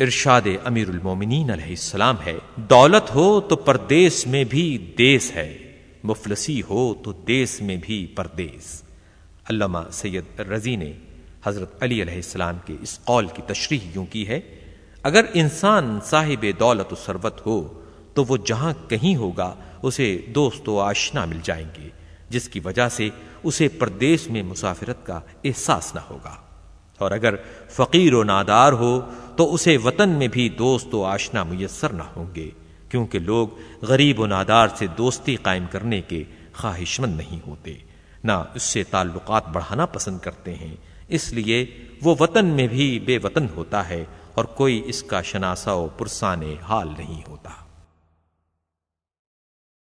ارشاد امیر المومنین علیہ السلام ہے، دولت ہو تو پردیس میں بھی دیس ہے، مفلسی ہو تو دیس میں بھی پردیس۔ علامہ سید رضی نے حضرت علی علیہ السلام کے اس قول کی تشریح یوں کی ہے، اگر انسان صاحب دولت و ثروت ہو تو وہ جہاں کہیں ہوگا اسے دوست و آشنا مل جائیں گے، جس کی وجہ سے اسے پردیس میں مسافرت کا احساس نہ ہوگا۔ اور اگر فقیر و نادار ہو تو اسے وطن میں بھی دوست و آشنا میسر نہ ہوں گے، کیونکہ لوگ غریب و نادار سے دوستی قائم کرنے کے خواہش مند نہیں ہوتے۔ نہ اس سے تعلقات بڑھانا پسند کرتے ہیں، اس لیے وہ وطن میں بھی بے وطن ہوتا ہے اور کوئی اس کا شناسا و پرسان حال نہیں ہوتا۔